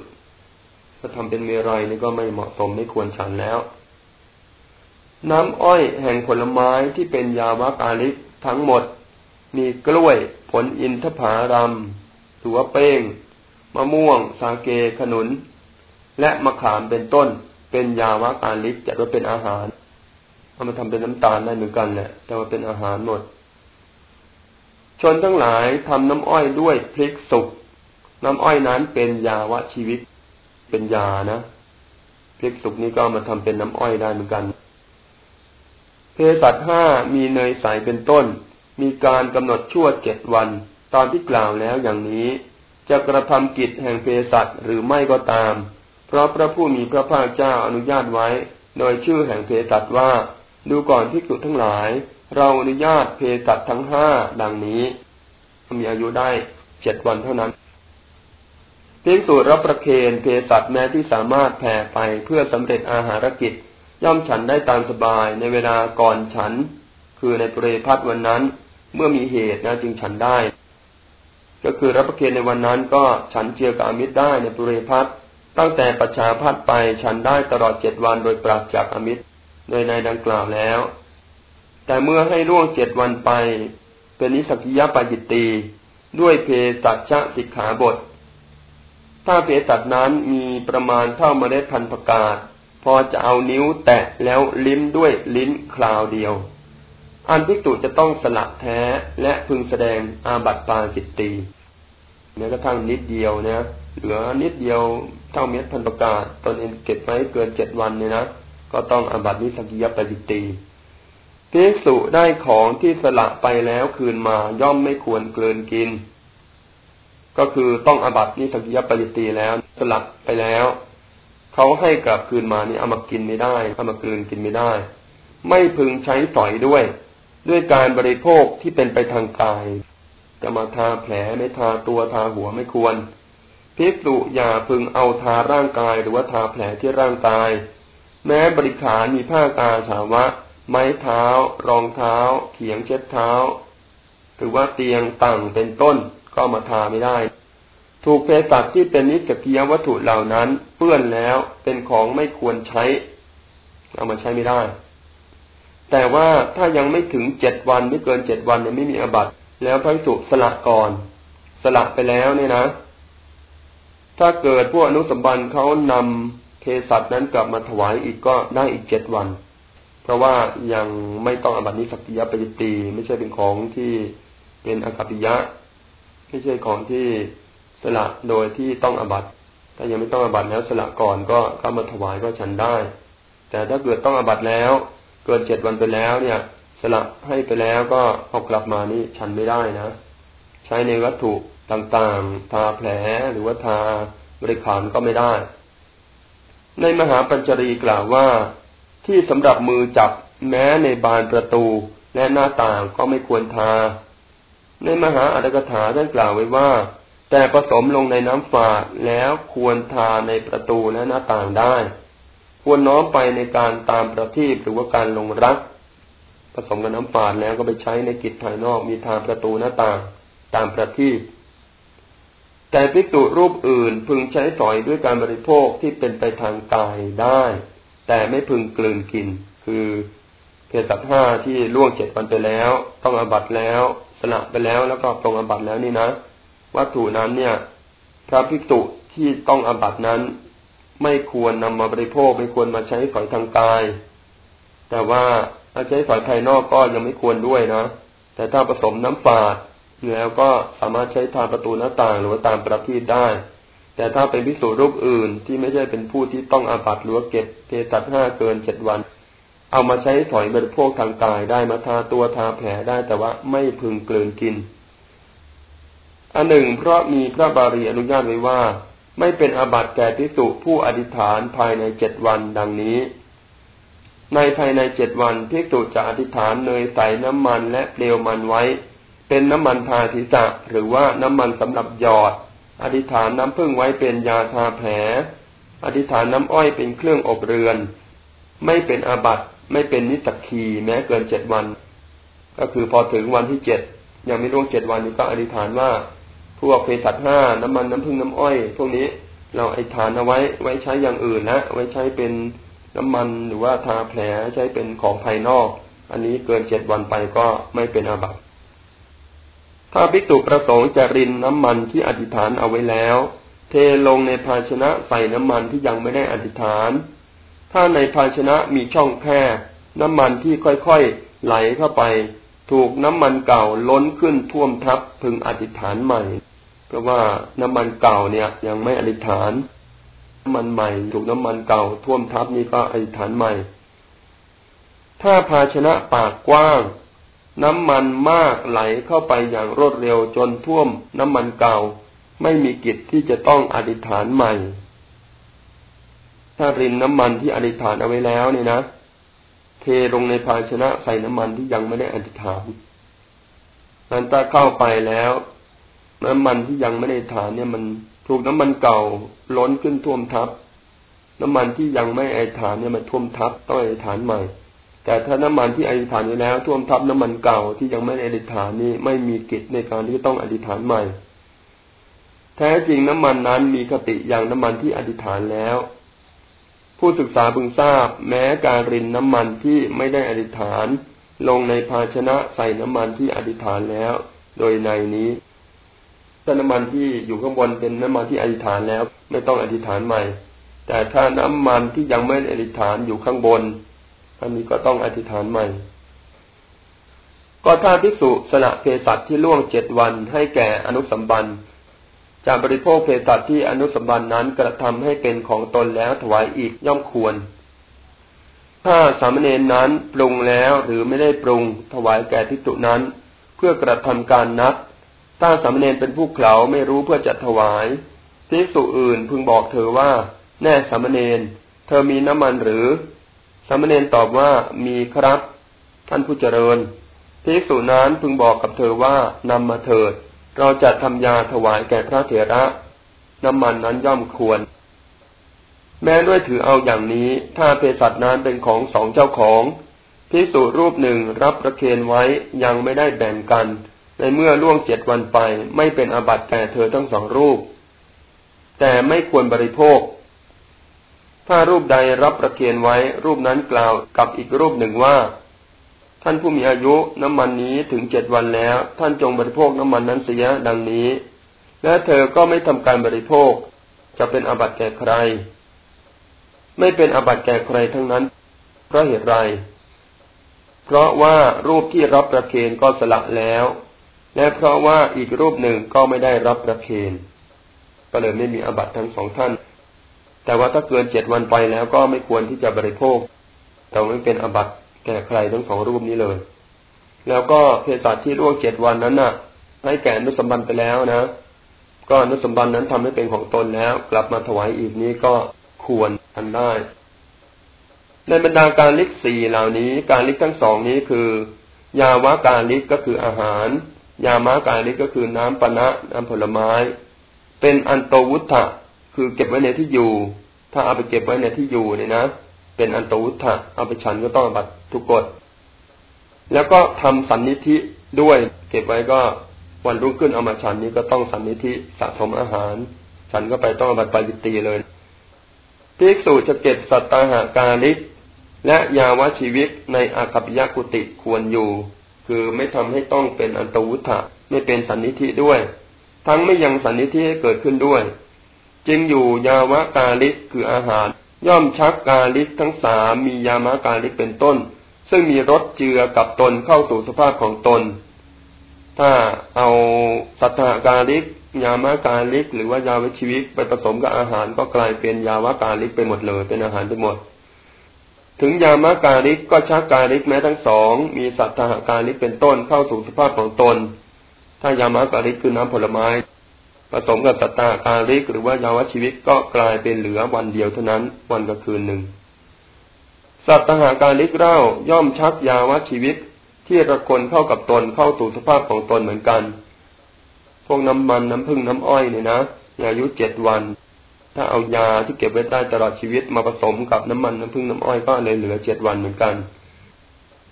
ถ้าทำเป็นเมรัยนี่ก็ไม่เหมาะสมไม่ควรฉันแล้ว น้ำอ้อยแห่งผลไม้ที่เป็นยาวากาลิกทั้งหมด มีกล้วย ผลอินทผารัมตัวเป้ง มะม่วง สาเกขนุน และมะขามเป็นต้น เป็นยาวะการลิศจัดว่าเป็นอาหารเอามาทำเป็นน้ำตาลได้เหมือนกันแหละแต่ว่าเป็นอาหารหมด ชนทั้งหลายทำน้ำอ้อยด้วยพริกสุก น้ำอ้อยนั้นเป็นยาวะชีวิต เป็นยานะพริกสุกนี้ก็มาทำเป็นน้ำอ้อยได้เหมือนกันเพสัตห้ามีเนยใสเป็นต้น มีการกำหนดชั่วเจ็ดวันตอนที่กล่าวแล้วอย่างนี้ จะกระทำกิจแห่งเภสัชหรือไม่ก็ตาม เพราะพระผู้มีพระภาคเจ้าอนุญาตไว้ โดยชื่อแห่งเภสัชว่า ดูก่อนที่สุทั้งหลาย เราอนุญาตเภสัชทั้งห้าดังนี้มีอายุได้เจ็ดวันเท่านั้นเพียงสูตรรับประเคนเภสัชแม้ที่สามารถแผ่ไปเพื่อสำเร็จอาหารกิจ ย่อมฉันได้ตามสบายในเวลาก่อนฉัน คือในปริพัทวันนั้น เมื่อมีเหตุนะจึงฉันได้ ก็คือรับประเคนในวันนั้นก็ฉันเจียกับอมิตรได้ในปุเรพัทตั้งแต่ปัจฉาพัทไปฉันได้ตลอดเจ็ดวันโดยปราศจากอมิตรโดยในดังกล่าวแล้ว แต่เมื่อให้ล่วงเจ็ดวันไป เป็นนิสกิยปาจิตตีด้วยเพสัชะสิกขาบท ถ้าเพสัชนั้นมีประมาณเท่าเมล็ดพันธุ์ประกาศ พอจะเอานิ้วแตะแล้วลิ้มด้วยลิ้นคราวเดียว อันพิกตุจะต้องสละแท้และพึงแสดงอาบัติปาจิตตีแม้กระทั่งนิดเดียวนะเหลือนิดเดียวเท่าเม็ดพันประกาศตนเองเก็บไว้เกินเจ็ดวันเนี่ยนะก็ต้องอาบัตินิสกิยปฏิตีภิกษุได้ของที่สละไปแล้วคืนมาย่อมไม่ควรเกินกิน ก็คือต้องอาบัตินิสกิยปฏิตีแล้ว สละไปแล้วเขาให้กลับคืนมานี่เอามากินไม่ได้เอามาเกินกินไม่ได้ ไม่พึงใช้สอยด้วย ด้วยการบริโภคที่เป็นไปทางกายจะมาทาแผลไม่ทาตัวทาหัวไม่ควรภิกษุอย่าพึงเอาทาร่างกายหรือว่าทาแผลที่ร่างกาย แม้บริขารมีผ้ากาสาวะ ไม้เท้า รองเท้า เขียงเช็ดเท้า หรือว่าเตียงต่างเป็นต้นก็มาทาไม่ได้ ถูกเพสั์ที่เป็นนิสกิยวัตถุเหล่านั้นเปื้อนแล้วเป็นของไม่ควรใช้ เอามาใช้ไม่ได้ แต่ว่าถ้ายังไม่ถึงเจ็ดวันไม่เกินเจ็ดวันเนี่ยไม่มีอบัติแล้วพระสุสละก่อน สละไปแล้วเนี่ยนะ ถ้าเกิดพวกอนุสัมบันเขานำเคสัตนั้นกลับมาถวายอีกก็ได้อีกเจ็ดวัน เพราะว่ายังไม่ต้องอบัตินิสักยปฏิตีไม่ใช่เป็นของที่เป็นอกัปิยะไม่ใช่ของที่สละโดยที่ต้องอบัติถ้ายังไม่ต้องอบัติแล้วสละก่อนก็เข้ามาถวายก็ฉันได้ แต่ถ้าเกิดต้องอบัติแล้ว เกินเจ็ดวันไปแล้วเนี่ย สละให้ไปแล้วก็พอกลับมานี่ฉันไม่ได้นะ ใช้ในวัตถุต่างๆ ทาแผลหรือว่าทาบริขารก็ไม่ได้ ในมหาปัญจรีกล่าวว่าที่สำหรับมือจับแม้ในบานประตูและหน้าต่างก็ไม่ควรทา ในมหาอัตถกถาท่านกล่าวไว้ว่า แต่ผสมลงในน้ำฝาดแล้วควรทาในประตูและหน้าต่างได้ ควรน้อมไปในการตามประทีปหรือว่าการลงรัก ผสมกับน้ำฝาดแล้วก็ไปใช้ในกิจภายนอกมีทางประตูหน้าต่าง ตามประทีปแต่ภิกษุรูปอื่นพึงใช้สอยด้วยการบริโภคที่เป็นไปทางกายได้ แต่ไม่พึงกลืนกิน คือเพศัตห้าที่ล่วงเจ็ดวันไปแล้ว ต้องอบัตแล้วสละไปแล้วแล้วก็ตรงอบัตแล้วนี่นะวัตถุนั้นเนี่ย พระภิกษุที่ต้องอบัตนั้น ไม่ควรนำมาบริโภคไม่ควรมาใช้สอยทางกาย แต่ว่าถ้าใช้สอยภายนอกก็ยังไม่ควรด้วยนะ แต่ถ้าผสมน้ำฝาดแล้วก็สามารถใช้ทางประตูหน้าต่างหรือว่าตามประพีได้ แต่ถ้าเป็นพิสูจรูปอื่นที่ไม่ใช่เป็นผู้ที่ต้องอาบัตหรือว่าเก็บเทตัดห้าเกินเจ็ดวัน เอามาใช้ถอยบริโภคทางกายได้มาทาตัวทาแผลได้แต่ว่าไม่พึงเกลืนกินอันหนึ่งเพราะมีพระบาลีอนุญาตไว้ว่า ไม่เป็นอาบัติแก่พิสุผู้อธิษฐานภายในเจ็ดวันดังนี้ ในภายในเจ็ดวันพิสุจะอธิษฐานเนยใส่น้ำมันและเปลวมันไว้ เป็นน้ำมันทาศีรษะหรือว่าน้ำมันสำหรับหยอด อธิษฐานน้ำพึ่งไว้เป็นยาทาแผล อธิษฐานน้ำอ้อยเป็นเครื่องอบเรือน ไม่เป็นอาบัตไม่เป็นนิสักคีแม้เกินเจ็ดวัน ก็คือพอถึงวันที่เจ็ดยังไม่ร่วงเจ็ดวันนี้ก็อธิษฐานว่า พวกเภสัชห้าน้ำมันน้ำพึ่งน้ำอ้อยพวกนี้เราไอธิษฐานเอาไว้ไว้ใช้อย่างอื่นนะไว้ใช้เป็นน้ำมันหรือว่าทาแผลใช้เป็นของภายนอก อันนี้เกินเจ็ดวันไปก็ไม่เป็นอาบัติถ้าภิกษุประสงค์จะรินน้ำมันที่อธิษฐานเอาไว้แล้ว เทลงในภาชนะใส่น้ำมันที่ยังไม่ได้อธิษฐาน ถ้าในภาชนะมีช่องแคบน้ำมันที่ค่อยๆไหลเข้าไป ถูกน้ำมันเก่าล้นขึ้นท่วมทับพึงอธิษฐานใหม่ เพราะว่าน้ำมันเก่าเนี่ย ยังไม่อธิษฐาน น้ำมันใหม่ ถูกน้ำมันเก่าท่วมทับนี่ก็อธิษฐานใหม่ ถ้าภาชนะปากกว้าง น้ำมันมากไหลเข้าไปอย่างรวดเร็วจนท่วมน้ำมันเก่า ไม่มีกิจที่จะต้องอธิษฐานใหม่ ถ้ารินน้ำมันที่อธิษฐานเอาไว้แล้วเนี่ยนะ เทลงในภาชนะใส่น้ำมันที่ยังไม่ได้อธิษฐานนั้นถ้าเข้าไปแล้ว น้ำมันที่ยังไม่ได้ฐานเนี่ยมันถูกน้ำมันเก่าล้นขึ้นท่วมทับ น้ำมันที่ยังไม่อธิษฐานเนี่ยมันท่วมทับต้องอธิษฐานใหม่ แต่ถ้าน้ำมันที่อธิษฐานไว้แล้ว ท่วมทับน้ำมันเก่าที่ยังไม่ได้อธิษฐานนี้ไม่มีกิจในการที่ต้องอธิษฐานใหม่ แท้จริงน้ำมันนั้นมีคติอย่างน้ำมันที่อธิษฐานแล้ว ผู้ศึกษาพึงทราบ แม้การรินน้ำมันที่ไม่ได้อธิษฐาน ลงในภาชนะใส่น้ำมันที่อธิษฐานแล้ว โดยในนี้ถ้าน้ำมันที่อยู่ข้างบนเป็นน้ำมันที่อธิษฐานแล้ว ไม่ต้องอธิษฐานใหม่ แต่ถ้าน้ำมันที่ยังไม่ได้อธิษฐานอยู่ข้างบน อันนี้ก็ต้องอธิษฐานใหม่ ก็ถ้าภิกษุสละเพสัตที่ล่วงเจ็ดวันให้แก่อนุสัมบัน จะบริโภคเพสัตที่อนุสมบันนั้นกระทำให้เป็นของตนแล้วถวายอีกย่อมควร ถ้าสามเณรนั้นปรุงแล้วหรือไม่ได้ปรุงถวายแก่ภิกษุนั้น เพื่อกระทำการนัดถ้าสามเณรเป็นผู้เขลาไม่รู้เพื่อจะถวายภิกษุอื่นพึงบอกเธอว่า แน่สามเณรเธอมีน้ำมันหรือ สามเณรตอบว่ามีครับ ท่านผู้เจริญภิกษุนั้นพึงบอกกับเธอว่านำมาเถิด เราจะทำยาถวายแก่พระเถระน้ำมันนั้นย่อมควร แม้ด้วยถือเอาอย่างนี้ ถ้าเภสัชนั้นเป็นของสองเจ้าของภิกษุรูปหนึ่งรับประเคนไว้ยังไม่ได้แบ่งกัน ในเมื่อล่วงเจ็ดวันไป ไม่เป็นอาบัติแก่เธอทั้งสองรูป แต่ไม่ควรบริโภค ถ้ารูปใดรับประเคนไว้ รูปนั้นกล่าวกับอีกรูปหนึ่งว่า ท่านผู้มีอายุน้ำมันนี้ถึงเจ็ดวันแล้ว ท่านจงบริโภคน้ำมันนั้นเสียดังนี้ และเธอก็ไม่ทำการบริโภค จะเป็นอาบัติแก่ใคร ไม่เป็นอาบัติแก่ใครทั้งนั้น เพราะเหตุไร เพราะว่ารูปที่รับประเคนก็สละแล้ว และเพราะว่าอีกรูปหนึ่งก็ไม่ได้รับประเคนก็เลยไม่มีอาบัติทั้งสองท่าน แต่ว่าถ้าเกินเจ็ดวันไปแล้วก็ไม่ควรที่จะบริโภคแต่ไม่เป็นอาบัต แก่ใครทั้งสองรูปนี้เลย แล้วก็เพศสัตว์ที่ล่วงเจ็ดวันนั้นน่ะ ให้แก่นุสมบันไปแล้วนะก็นุสมบันนั้นทำให้เป็นของตนแล้ว กลับมาถวายอีกนี้ก็ควรทันได้ ในบรรดาการลิกสี่เหล่านี้ การลิกทั้งสองนี้คือ ยาวะการลิกก็คืออาหาร ยามะการลิกก็คือน้ำปนะ น้ำผลไม้ เป็นอันโตวุฒะคือเก็บไว้ในที่อยู่ ถ้าเอาไปเก็บไว้ในที่อยู่เนี่ยนะ เป็นอันตวุฒะเอาไปฉันก็ต้องบัตทุกกฎแล้วก็ทำสันนิธิด้วย เก็บไว้ก็วันรุ่งขึ้นเอามาฉันนี้ก็ต้องสันนิธิสะสมอาหาร ฉันก็ไปต้องบัตรปายิตีเลยภิกษุจะเก็บสัตตาหากาลิกและยาวชีวิตในอาคัปยกุติควรอยู่ คือไม่ทำให้ต้องเป็นอันตวุฒะไม่เป็นสันนิธิด้วย ทั้งไม่ยังสันนิธิให้เกิดขึ้นด้วย จริงอยู่ยาวกาลิกคืออาหาร ย่อมชักกาลิกทั้งสามมียามกาลิกเป็นต้น ซึ่งมีรสเจือกับตนเข้าสู่สภาพของตน ถ้าเอาสัตตาหกาลิกยามกาลิกหรือว่ายาวชีวิกไปผสมกับอาหารก็กลายเป็นยาวกาลิกไปหมดเลย เป็นอาหารไปหมด ถึงยามกาลิกก็ชักกาลิกแม้ทั้งสอง มีสัตตาหกาลิกเป็นต้นเข้าสู่สภาพของตน ถ้ายามากาลิกคือน้ำผลไม้ สมกับสัตตากาลิก หรือว่ายาวชีวิตก็กลายเป็นเหลือวันเดียวเท่านั้น วันกับคืนหนึ่ง สัตตหาการลิกเล่าย่อมชักยาวชีวิตที่ระคนเข้ากับตนเข้าสู่สภาพของตนเหมือนกัน พวกน้ำมันน้ำพึ่งน้ำอ้อยเนี่ยนะอายุเจ็ดวัน ถ้าเอายาที่เก็บไว้ได้ตลอดชีวิตมาผสมกับน้ำมันน้ำพึ่งน้ำอ้อยก็เลยเหลือเจ็ดวันเหมือนกัน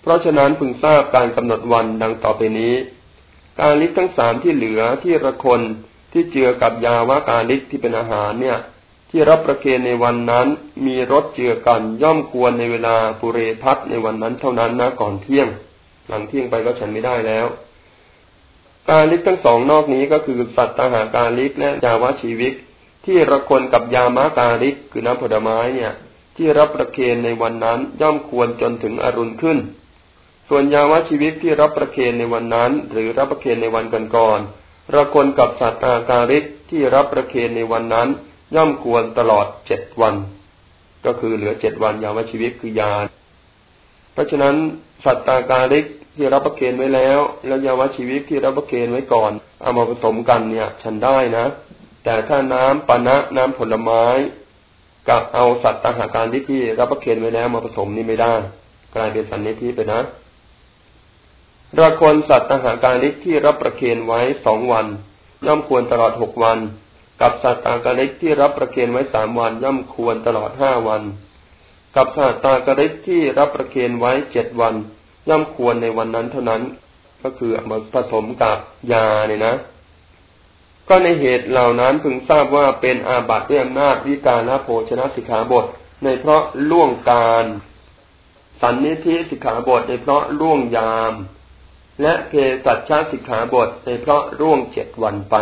เพราะฉะนั้นพึงทราบการกำหนดวันดังต่อไปนี้ การลิกทั้งสามที่เหลือที่ระคน ที่เจือกับยาวาการลิกที่เป็นอาหารเนี่ย ที่รับประเคนในวันนั้น มีรสเจือกันย่อมควรในเวลาปุเรพัทในวันนั้นเท่านั้นนะก่อนเที่ยง หลังเที่ยงไปก็ฉันไม่ได้แล้ว การลิกทั้งสองนอกนี้ก็คือสัตตาหาการลิกและยาวาชีวิตที่ระคนกับยามะการิกคือน้ำผลไม้เนี่ย ที่รับประเคนในวันนั้นย่อมควรจนถึงอรุณขึ้น ส่วนยาวะชีวิตที่รับประเคนในวันนั้น หรือรับประเคนในวันก่อนๆ ระคนกับสัตตาการิกที่รับประเคนในวันนั้น ย่อมควรตลอดเจ็ดวัน ก็คือเหลือเจ็ดวันยาวชีวิตคือยาเพราะฉะนั้นสัตตาการิกที่รับประเคนไว้แล้ว แล้วยาวชีวิตที่รับประเคนไว้ก่อน เอามาผสมกันเนี่ย ฉันได้นะ แต่ถ้าน้ำปานะน้ำผลไม้กับเอาสัตว์ตาหาการที่ที่รับประเคนไว้แล้วมาผสมนี่ไม่ได้ กลายเป็นสันนิธิไปนะ ระคนสัตว์ตาหาการลิกที่รับประเคนไว้สองวัน ย่อมควรตลอดหกวัน กับสัตว์ตากริกที่รับประเคนไว้สามวัน ย่อมควรตลอดห้าวัน กับสัตว์ตากริกที่รับประเคนไว้เจ็ดวัน ย่อมควรในวันนั้นเท่านั้น ก็คือมาผสมกับยาเนี่ยนะ ก็ในเหตุเหล่านั้นพึงทราบว่าเป็นอาบัติด้วยอำนาจวิการละโภชนะสิกขาบท ในเพราะล่วงการ สันนิธิสิกขาบทในเพราะล่วงยาม และเพสัชชาสิกขาบทในเพราะร่วงเจ็ดวันไป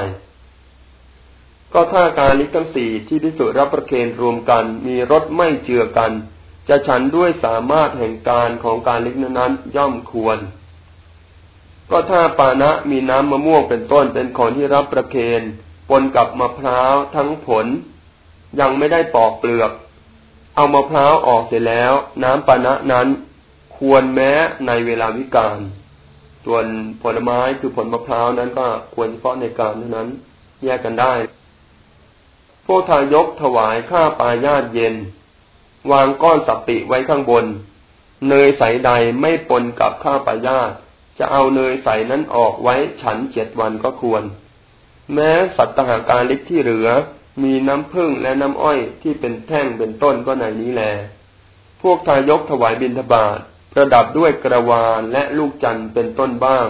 ก็ถ้าการลิทั้งสี่ที่พิสุรับประเคนรวมกันมีรสไม่เจือกัน จะฉันด้วยสามารถแห่งการของการลิกนั้นย่อมควร ก็ถ้าปานะมีน้ำมะม่วงเป็นต้นเป็นของที่รับประเคนปนกับมะพร้าวทั้งผล ยังไม่ได้ปอกเปลือก เอามะพร้าวออกเสร็จแล้ว น้ำปานะนั้นควรแม้ในเวลาวิกาล ส่วนผลไม้คือผลมะพร้าวนั้นก็ควรเฉพาะในการเท่านั้น แยกกันได้ พวกทายกถวายข้าปลายาตเย็น วางก้อนสัปิไว้ข้างบน เนยใสใดไม่ปนกับข้าปลายาตจะเอาเนยใสนั้นออกไว้ฉันเจ็ดวันก็ควร แม้สัตตหาการลิกที่เหลือ มีน้ำผึ้งและน้ำอ้อยที่เป็นแท่งเป็นต้นก็ในนี้แล พวกทายกถวายบิณฑบาต ประดับด้วยกระวานและลูกจันทร์เป็นต้นบ้าง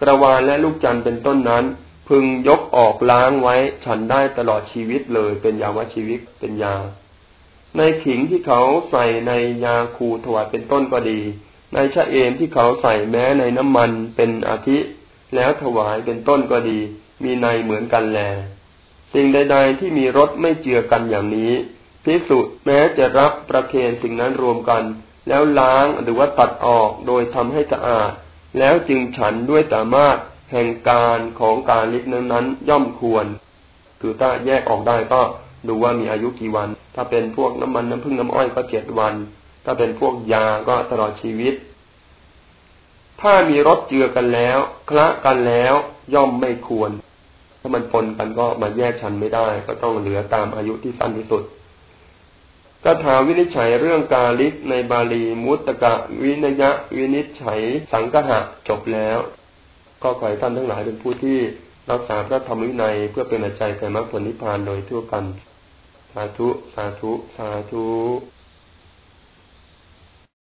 กระวานและลูกจันทร์เป็นต้นนั้น พึงยกออกล้างไว้ฉันได้ตลอดชีวิตเลยเป็นยาวชีวิตเป็นยา ในขิงที่เขาใส่ในยาคูถวายเป็นต้นก็ดี ในชะเอมที่เขาใส่แม้ในน้ำมันเป็นอาทิ แล้วถวายเป็นต้นก็ดี มีในเหมือนกันแล สิ่งใด ๆ ที่มีรสไม่เจือกันอย่างนี้พิสุแม้จะรับประเคนสิ่งนั้นรวมกัน แล้วล้างหรือว่าตัดออกโดยทำให้สะอาด แล้วจึงฉันด้วยสามารถแห่งการของการลิกนั้นย่อมควร คือถ้าแยกออกได้ก็ดูว่ามีอายุกี่วัน ถ้าเป็นพวกน้ำมันน้ำพึ่งน้ำอ้อยก็เจ็ดวัน ถ้าเป็นพวกยาก็ตลอดชีวิต ถ้ามีรสเจือกันแล้ว คละกันแล้วย่อมไม่ควร ถ้ามันปนกันก็มาแยกชันไม่ได้ ก็ต้องเหลือตามอายุที่สั้นที่สุด กถาวินิจฉัยเรื่องกาลิกในบาลีมุตตะวินยะวินิจฉัยสังกหะจบแล้ว ก็ขอให้ท่านทั้งหลายเป็นผู้ที่รักษาพระธรรมวินัยเพื่อเป็นปัจจัยแก่มรรคผลนิพพานโดยทั่วกัน สาธุ สาธุ สาธุ